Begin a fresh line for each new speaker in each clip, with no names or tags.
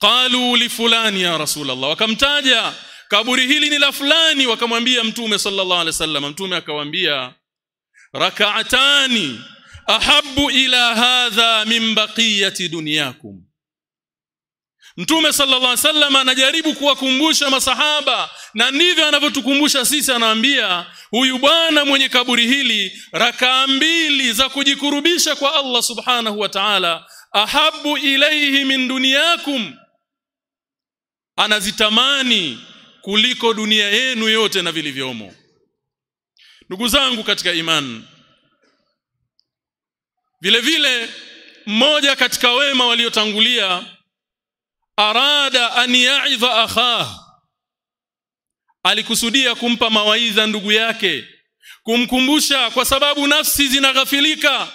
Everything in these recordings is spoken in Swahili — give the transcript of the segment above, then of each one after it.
qalu li fulani ya rasulullah. Wakamtaja. Kaburi hili ni la fulani. Wakamwambia mtume sallallahu alaihi wasallam. Mtume akawaambia rak'atani ahabbu ila hadha min baqiyati dunyakum. Mtume sallallahu alaihi wasallam anajaribu kuwakumbusha masahaba na ndivyo anavyotukumbusha sisi. Anawaambia huyu bwana mwenye kaburi hili rakaa mbili za kujikurubisha kwa Allah subhanahu wa ta'ala ahabbu ilaihi min dunyakum anazitamani kuliko dunia yenu yote na vilivyomo. Ndugu zangu katika imani vile vile mmoja katika wema waliotangulia arada an ya'idha akhah alikusudia kumpa mawaidha ndugu yake kumkumbusha kwa sababu nafsi zinaghafilika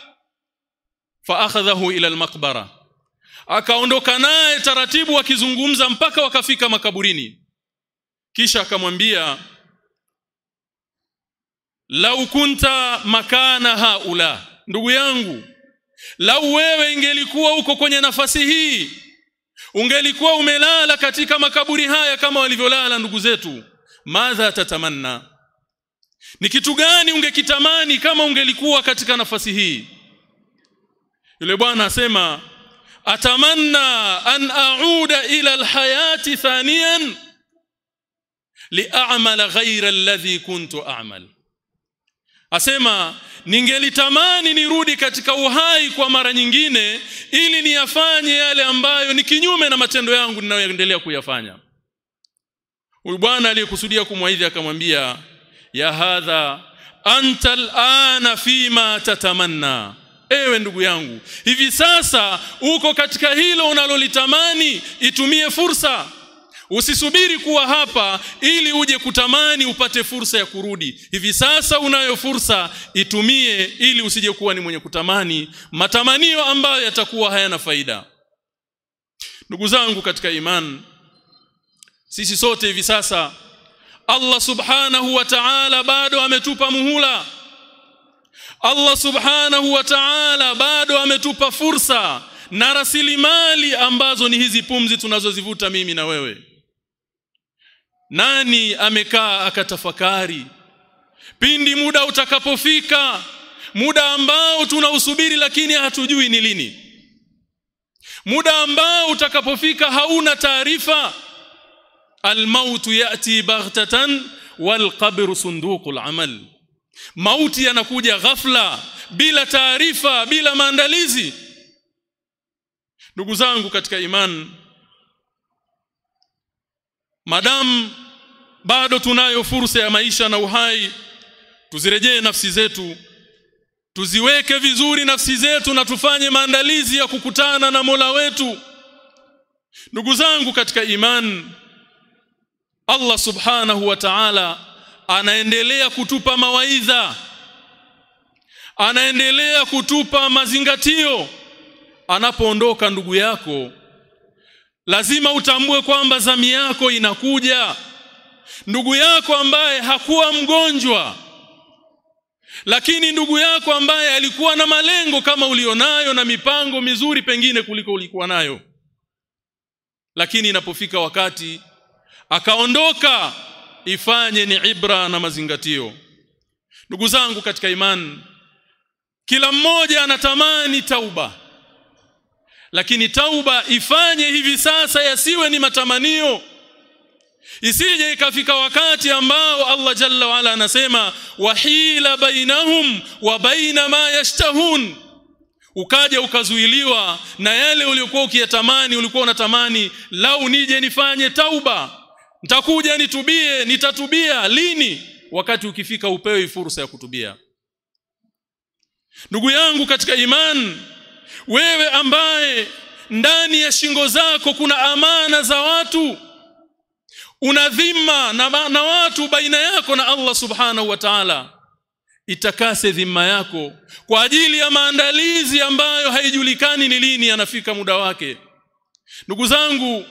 fa akhadhahu ila almaqbara. Akaondoka naye taratibu akizungumza mpaka wakafika makaburini. Kisha akamwambia lau kunta makana haula ndugu yangu lau wewe ingelikuwa uko kwenye nafasi hii ungelikuwa umelala katika makaburi haya kama walivyolala ndugu zetu madha tatamanna. Ni kitu gani ungekitamani kama ungelikuwa katika nafasi hii yule bwana asema atamanna an a'uda ila alhayati thaniyan li'amala ghayra alladhi kuntu a'mal. Asema ningelitamani nirudi katika uhai kwa mara nyingine ili niyafanye yale ambayo ni kinyume na matendo yangu ninayoendelea kuyafanya. Huyu bwana aliyekusudia kumwaidhi akamwambia ya hadha anta alana fima tatamanna ewe ndugu yangu hivi sasa uko katika hilo unalolitamani itumie fursa. Usisubiri kuwa hapa ili uje kutamani upate fursa ya kurudi. Hivi sasa unayo fursa itumie ili usije kuwa ni mwenye kutamani. Matamanio ambayo yatakuwa hayana faida. Ndugu zangu katika iman, sisi sote hivi sasa Allah subhanahu wa ta'ala bado ametupa muhula Allah subhanahu wa ta'ala bado ametupa fursa na rasilimali ambazo ni hizi pumzi tunazozivuta mimi na wewe. Nani amekaa akatafakari? Pindi muda utakapofika muda ambao tunausubiri lakini hatujui ni lini. Muda ambao utakapofika hauna taarifa almautu yati baghtatan walqabru sunduqul amal mauti yanakuja ghafla bila taarifa bila maandalizi. Ndugu zangu katika imani madamu bado tunayo fursa ya maisha na uhai. Tuzirejee nafsi zetu tuziweke vizuri nafsi zetu na tufanye maandalizi ya kukutana na Mola wetu. Ndugu zangu katika imani Allah subhanahu wa ta'ala anaendelea kutupa mawaidha. Anaendelea kutupa mazingatio. Anapoondoka ndugu yako lazima utambue kwamba zami yako inakuja. Ndugu yako ambaye hakuwa mgonjwa lakini ndugu yako ambaye alikuwa na malengo kama ulionayo na mipango mizuri pengine kuliko ulikuwa nayo. Lakini inapofika wakati akaondoka ifanye ni ibra na mazingatio. Ndugu zangu katika imani kila mmoja anatamani tauba. Lakini tauba ifanye hivi sasa yasiwe ni matamanio. Isije ikafika wakati ambao Allah jalla waala anasema wahila bainahum wa baina ma yashtahun. Ukaja ukazuiliwa na yale uliokuwa ukiyatamani ulikuwa unatamani lau nije nifanye tauba nitakuja nitubie nitatubia lini? Wakati ukifika upewe fursa ya kutubia. Ndugu yangu katika imani wewe ambaye ndani ya shingo zako kuna amana za watu una dhima na, na watu baina yako na Allah subhanahu wa ta'ala itakase dhima yako kwa ajili ya maandalizi ambayo haijulikani ni lini yanafika muda wake. Ndugu zangu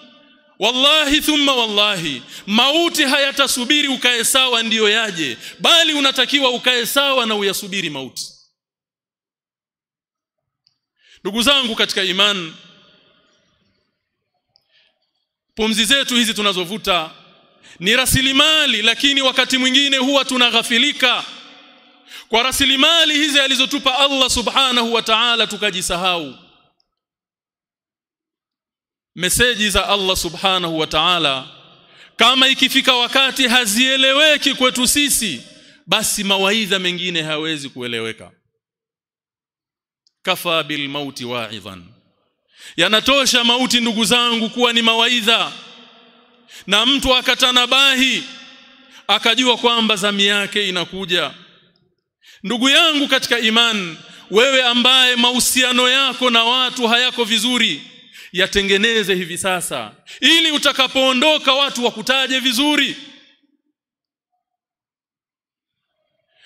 wallahi thumma wallahi mauti hayatasubiri ukae sawa ndiyo yaje bali unatakiwa ukae sawa na uyasubiri mauti. Ndugu zangu katika imani pumzi zetu hizi tunazovuta ni rasilimali lakini wakati mwingine huwa tunaghafilika kwa rasilimali hizi alizotupa Allah subhanahu wa ta'ala tukajisahau meseji za Allah subhanahu wa ta'ala kama ikifika wakati hazieleweki kwetu sisi basi mawaidha mengine hawezi kueleweka. Kafa bil mauti wa'idhan. Yanatosha mauti ndugu zangu kuwa ni mawaidha. Na mtu akatanabahi akajua kwamba zami yake inakuja. Ndugu yangu katika iman wewe ambaye mahusiano yako na watu hayako vizuri yatengeneze hivi sasa ili utakapoondoka watu wakutaje vizuri.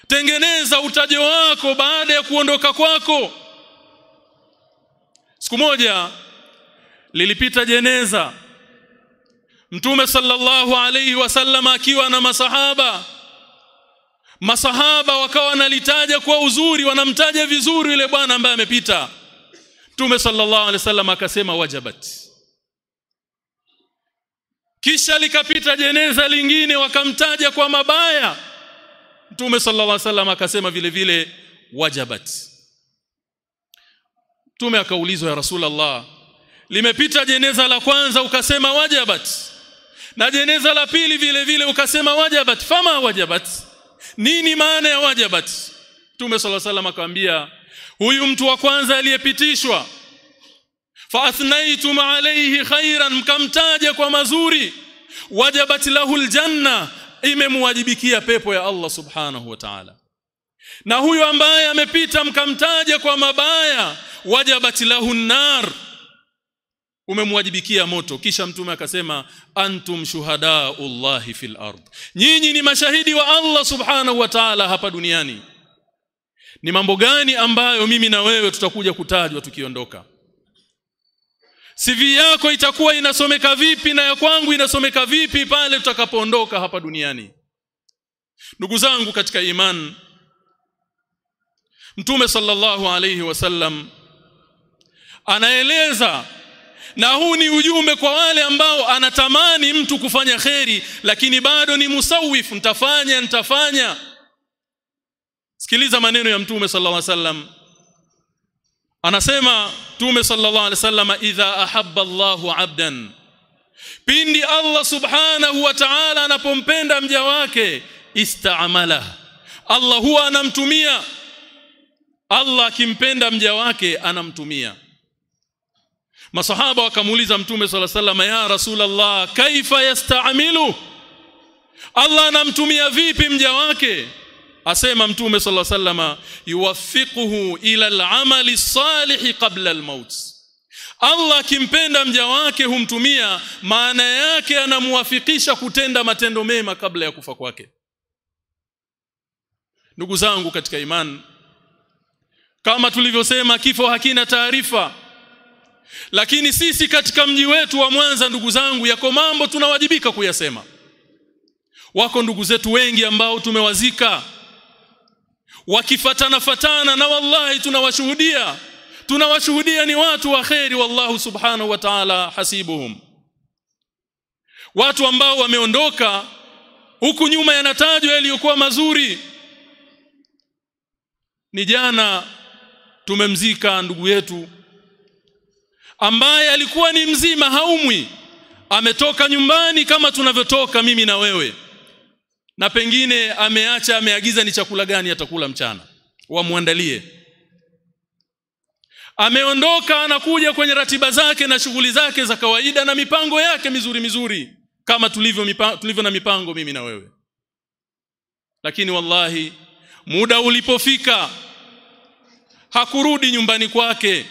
Tengeneza utajo wako baada ya kuondoka kwako. Siku moja lilipita jeneza Mtume sallallahu alayhi wasallam akiwa na masahaba. Masahaba wakawa nalitaja kwa uzuri wanamtaja vizuri yule bwana ambaye amepita Mtume sallallahu alaihi wasallam akasema wajabat. Kisha likapita jeneza lingine wakamtaja kwa mabaya. Mtume sallallahu alaihi wasallam akasema vile vile wajabat. Mtume akaulizwa ya Rasulullah, limepita jeneza la kwanza ukasema wajabat. Na jeneza la pili vile vile ukasema wajabat. Fama wajabat. Nini maana ya wajabat? Mtume sallallahu alaihi wasallam akamwambia huyu mtu wa kwanza aliyepitishwa. Fa athnaitum alayhi khairan mkamtaja kwa mazuri. Wajabat lahu aljanna imemwajibikia pepo ya Allah subhanahu wa ta'ala. Na huyu ambaye amepita mkamtaja kwa mabaya wajabat lahu nar umemwajibikia moto. Kisha mtume akasema antum shuhadaullahi fil ard. Nyinyi ni mashahidi wa Allah subhanahu wa ta'ala hapa duniani ni mambo gani ambayo mimi na wewe tutakuja kutajwa tukiondoka? CV yako itakuwa inasomeka vipi na ya kwangu inasomeka vipi pale tutakapoondoka hapa duniani? Ndugu zangu katika iman Mtume sallallahu alayhi wasallam anaeleza na huu ni ujumbe kwa wale ambao anatamani mtu kufanya kheri lakini bado ni musawifu nitafanya nitafanya sikiliza maneno ya mtume sallallahu alaihi wasallam. Anasema mtume sallallahu alaihi wasallam idha ahabba Allahu abdan. Pindi Allah subhanahu wa ta'ala anapompenda mja wake istaamala. Allah huwa anamtumia. Allah akimpenda mja wake anamtumia. Masahaba wakamuuliza Mtume swalla sallam ya Rasulullah kaifa yasta'milu Allah anamtumia vipi mja wake asema Mtume sallallahu sallama yuwaffiquhu ila al-amali salih qabla al-maut Allah akimpenda mja wake humtumia maana yake anamuwafikisha kutenda matendo mema kabla ya kufa kwake. Ndugu zangu katika imani kama tulivyosema kifo hakina taarifa. Lakini sisi katika mji wetu wa Mwanza ndugu zangu yako mambo tunawajibika kuyasema. Wako ndugu zetu wengi ambao tumewazika wakifatana fatana na wallahi tunawashuhudia. Tunawashuhudia ni watu wa kheri wallahu subhanahu wa ta'ala hasibuhum. Watu ambao wameondoka huku nyuma yanatajwa yaliyokuwa mazuri. Ni jana tumemzika ndugu yetu ambaye alikuwa ni mzima haumwi. Ametoka nyumbani kama tunavyotoka mimi na wewe na pengine ameacha ameagiza ni chakula gani atakula mchana. Wamwandalie. Ameondoka anakuja kwenye ratiba zake na shughuli zake za kawaida na mipango yake mizuri mizuri kama tulivyo tulivyo na mipango mimi na wewe. Lakini wallahi muda ulipofika hakurudi nyumbani kwake.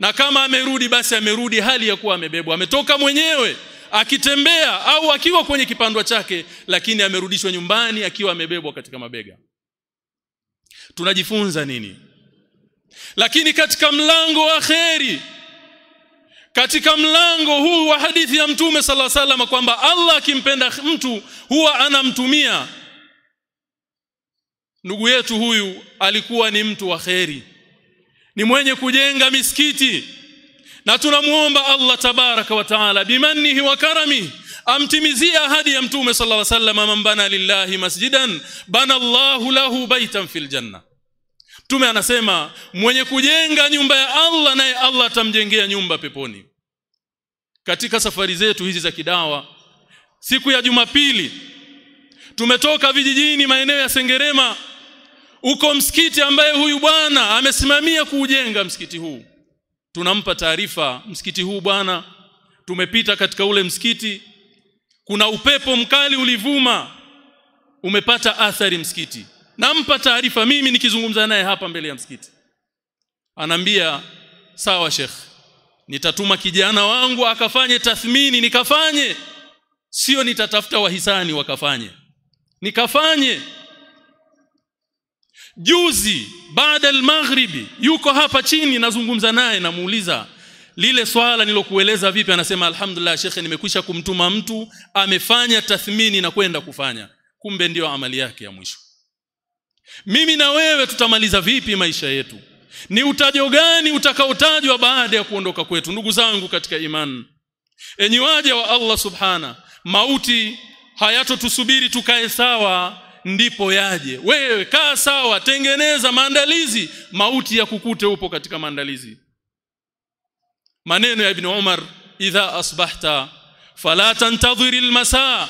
Na kama amerudi basi amerudi hali ya kuwa amebebwa. Ametoka mwenyewe akitembea au akiwa kwenye kipandwa chake lakini amerudishwa nyumbani akiwa amebebwa katika mabega. Tunajifunza nini? Lakini katika mlango wa kheri katika mlango huu wa hadithi ya mtume sala salama kwamba Allah akimpenda mtu huwa anamtumia. Ndugu yetu huyu alikuwa ni mtu wa kheri ni mwenye kujenga misikiti na tunamuomba Allah tabaraka wa taala bimannihi wa karami amtimizie ahadi ya mtume sallallahu alaihi wasallam man lillahi masjidan bana Allahu lahu baitan fil janna. Mtume anasema mwenye kujenga nyumba ya Allah naye Allah atamjengea nyumba peponi. Katika safari zetu hizi za kidawa siku ya Jumapili tumetoka vijijini maeneo ya Sengerema uko msikiti ambaye huyu bwana amesimamia kuujenga msikiti huu tunampa taarifa msikiti huu bwana tumepita katika ule msikiti. Kuna upepo mkali ulivuma. Umepata athari msikiti. Nampa taarifa mimi nikizungumza naye hapa mbele ya msikiti. Anambia sawa shekh nitatuma kijana wangu akafanye tathmini nikafanye. Sio nitatafuta wahisani wakafanye nikafanye juzi baada al-maghribi yuko hapa chini nazungumza naye namuuliza lile swala nilokueleza vipi? Anasema alhamdulillah shekhe nimekwisha kumtuma mtu amefanya tathmini na kwenda kufanya. Kumbe ndiyo amali yake ya mwisho. Mimi na wewe tutamaliza vipi maisha yetu? Ni utajo gani utakaotajwa baada ya kuondoka kwetu ndugu zangu katika imani enyi waja wa Allah subhana mauti hayatotusubiri tukae sawa ndipo yaje. Wewe kaa sawa tengeneza maandalizi. Mauti ya kukute upo katika maandalizi. Maneno ya ibn Umar idha asbahta fala tantadhir almasa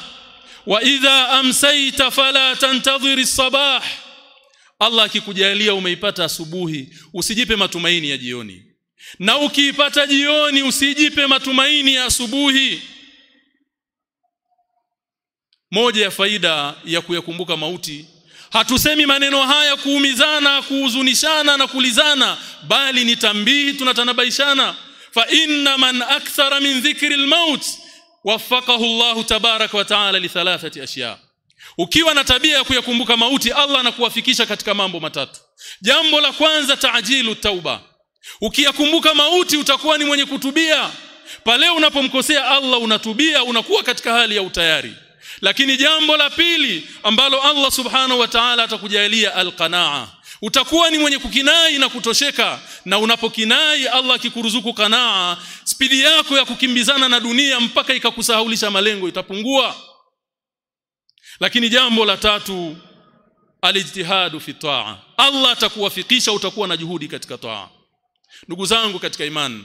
wa idha amsayta fala tantadhir as-sabah. Allah akikujalia umeipata asubuhi usijipe matumaini ya jioni. Na ukiipata jioni usijipe matumaini ya asubuhi moja ya faida ya kuyakumbuka mauti hatusemi maneno haya kuumizana kuhuzunishana na kulizana bali ni tambii tunatanabaishana. Fa inna man akthara min dhikri almaut waffaqahu Allah tabaraka wa taala li thalathati ashiya ukiwa na tabia ya kuyakumbuka mauti Allah anakuwafikisha katika mambo matatu. Jambo la kwanza taajilu tauba. Ukiyakumbuka mauti utakuwa ni mwenye kutubia. Pale unapomkosea Allah unatubia unakuwa katika hali ya utayari lakini jambo la pili ambalo Allah subhanahu wa ta'ala atakujalia alqanaa. Utakuwa ni mwenye kukinai na kutosheka na unapokinai Allah akikuruzuku kanaa spidi yako ya kukimbizana na dunia mpaka ikakusahaulisha malengo itapungua. Lakini jambo la tatu alijtihadu fi taa. Allah atakuwafikisha utakuwa na juhudi katika taa. Ndugu zangu katika imani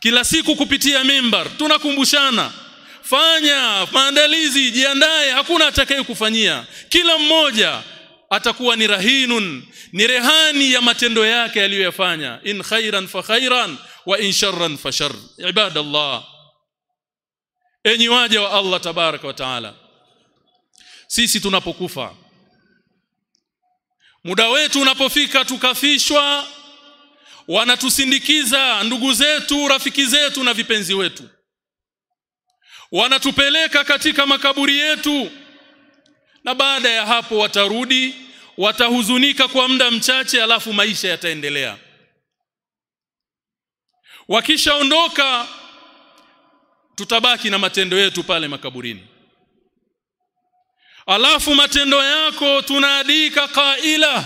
kila siku kupitia mimbar tunakumbushana fanya maandalizi jiandae hakuna atakaye kufanyia. Kila mmoja atakuwa ni rahinun ni rehani ya matendo yake aliyoyafanya. In khairan fa khairan wa in sharran fa shar. Ibadallah. Enyi waja wa Allah tabaraka wa taala sisi tunapokufa muda wetu unapofika tukafishwa wanatusindikiza ndugu zetu rafiki zetu na vipenzi wetu wanatupeleka katika makaburi yetu. Na baada ya hapo watarudi watahuzunika kwa muda mchache alafu maisha yataendelea. Wakishaondoka tutabaki na matendo yetu pale makaburini. Alafu matendo yako tunaadika kaila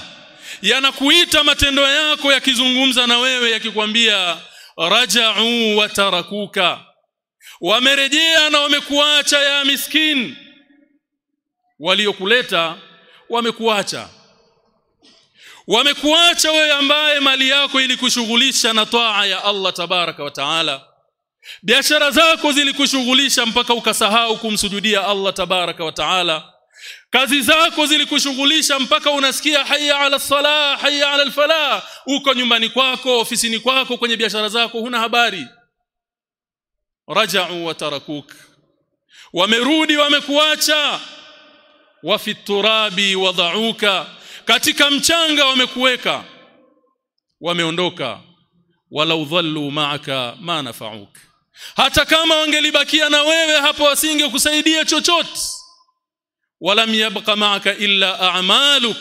yanakuita matendo yako yakizungumza na wewe yakikwambia raja'u wa tarakuka wamerejea na wamekuacha ya miskin. Waliokuleta wamekuacha. Wamekuacha wewe ambaye mali yako ilikushughulisha na toa ya Allah tabaraka wa taala. Biashara zako zilikushughulisha mpaka ukasahau kumsujudia Allah tabaraka wa taala. Kazi zako zilikushughulisha mpaka unasikia hayya ala salah hayya ala falah uko nyumbani kwako ofisini kwako kwenye biashara zako huna habari raja'u wa tarakuk. Wamerudi wamekuacha. Wa fi turabi wadauka katika mchanga wamekuweka. Wameondoka. Walau dhallu ma'aka ma nafa'uk. Hata kama wangelibakia na wewe hapo wasingekusaidia chochote. Walam yabqa ma'aka illa a'maluk.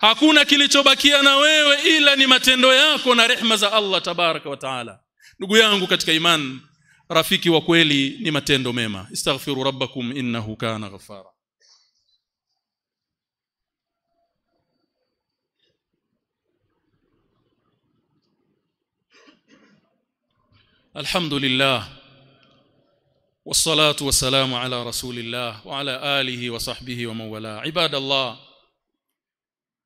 Hakuna kilichobakia na wewe ila ni matendo yako na rehma za Allah tabaraka wa taala. Ndugu yangu katika imani rafiki wa kweli ni matendo mema istaghfiru rabbakum innahu kana ghafara الحمد لله والصلاة والسلام على رسول الله وعلى آله وصحبه ومن والاه عباد الله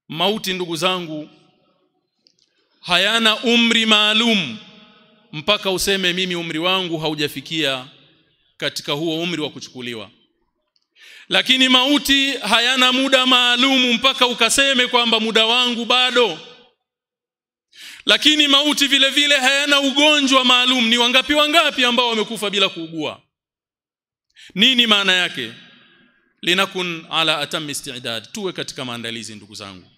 mauti ndugu zangu hayana umri maalum mpaka useme mimi umri wangu haujafikia katika huo umri wa kuchukuliwa. Lakini mauti hayana muda maalumu mpaka ukaseme kwamba muda wangu bado. Lakini mauti vile vile hayana ugonjwa maalum. Ni wangapi wangapi ambao wamekufa bila kuugua? Nini maana yake? Linakun ala atam istidad. Tuwe katika maandalizi ndugu zangu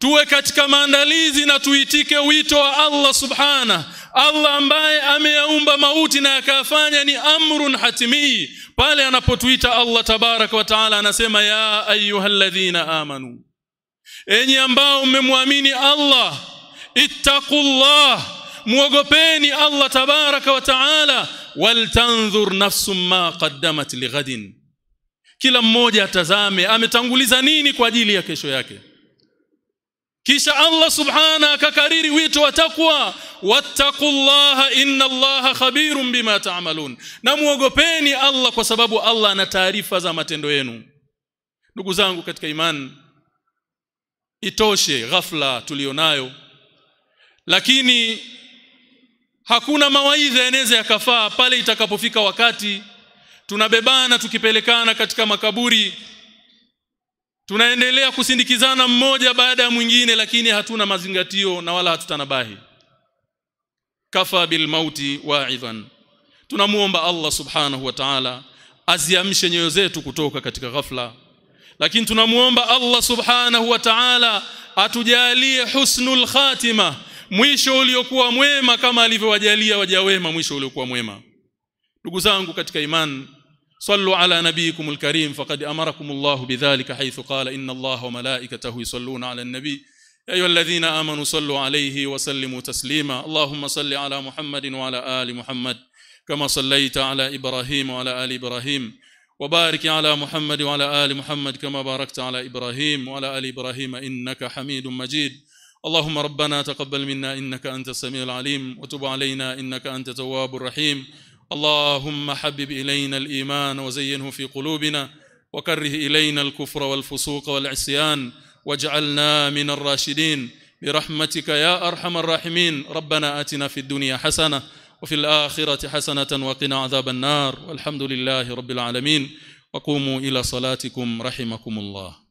tuwe katika maandalizi na tuitike wito wa Allah subhana. Allah ambaye ameyaumba mauti na akafanya ni amrun hatimii pale anapotuita Allah tabaraka wa taala anasema ya ayyuhalladhina amanu enyi ambao mmemwamini Allah ittaqullah muogopeni Allah tabaraka wa taala waltanzur nafsum ma qaddamat lighadin kila mmoja atazame ametanguliza nini kwa ajili ya kesho yake kisha Allah subhana akakariri wito wa takwa wattaqullaha inna Allaha khabirun bima ta'malun. Na muogopeni Allah kwa sababu Allah ana taarifa za matendo yenu. Ndugu zangu katika imani itoshe ghafla tulionayo. Lakini hakuna mawaidha yanaweza yakafaa pale itakapofika wakati tunabebana tukipelekana katika makaburi tunaendelea kusindikizana mmoja baada ya mwingine lakini hatuna mazingatio na wala hatutanabahi. Kafa bil mauti wa'idhan. Tunamuomba Allah subhanahu wa ta'ala aziamshe nyoyo zetu kutoka katika ghafla. Lakini tunamuomba Allah subhanahu wa ta'ala atujalie husnul khatima mwisho uliokuwa mwema kama alivyowajalia waja wema mwisho uliokuwa mwema. Ndugu zangu katika imani صلوا على نبيكم الكريم فقد أمركم الله بذلك حيث قال إن الله وملائكته يصلون على النبي. يا أيها الذين آمنوا صلوا عليه وسلموا تسليما. اللهم صل على محمد وعلى آل محمد كما صليت على إبراهيم وعلى آل إبراهيم. وبارك على محمد وعلى آل محمد كما باركت على إبراهيم وعلى آل إبراهيم إنك حميد مجيد. اللهم ربنا تقبل منا إنك أنت السميع العليم. وتب علينا إنك أنت التواب الرحيم. اللهم حبب إلينا الإيمان وزينه في قلوبنا وكره إلينا الكفر والفسوق والعصيان واجعلنا من الراشدين. برحمتك يا أرحم الراحمين. ربنا آتنا في الدنيا حسنة وفي الآخرة حسنة وقنا عذاب النار. والحمد لله رب العالمين. وقوموا إلى صلاتكم رحمكم الله.